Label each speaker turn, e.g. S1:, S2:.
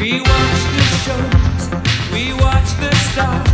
S1: We watch the shows, we watch the stars.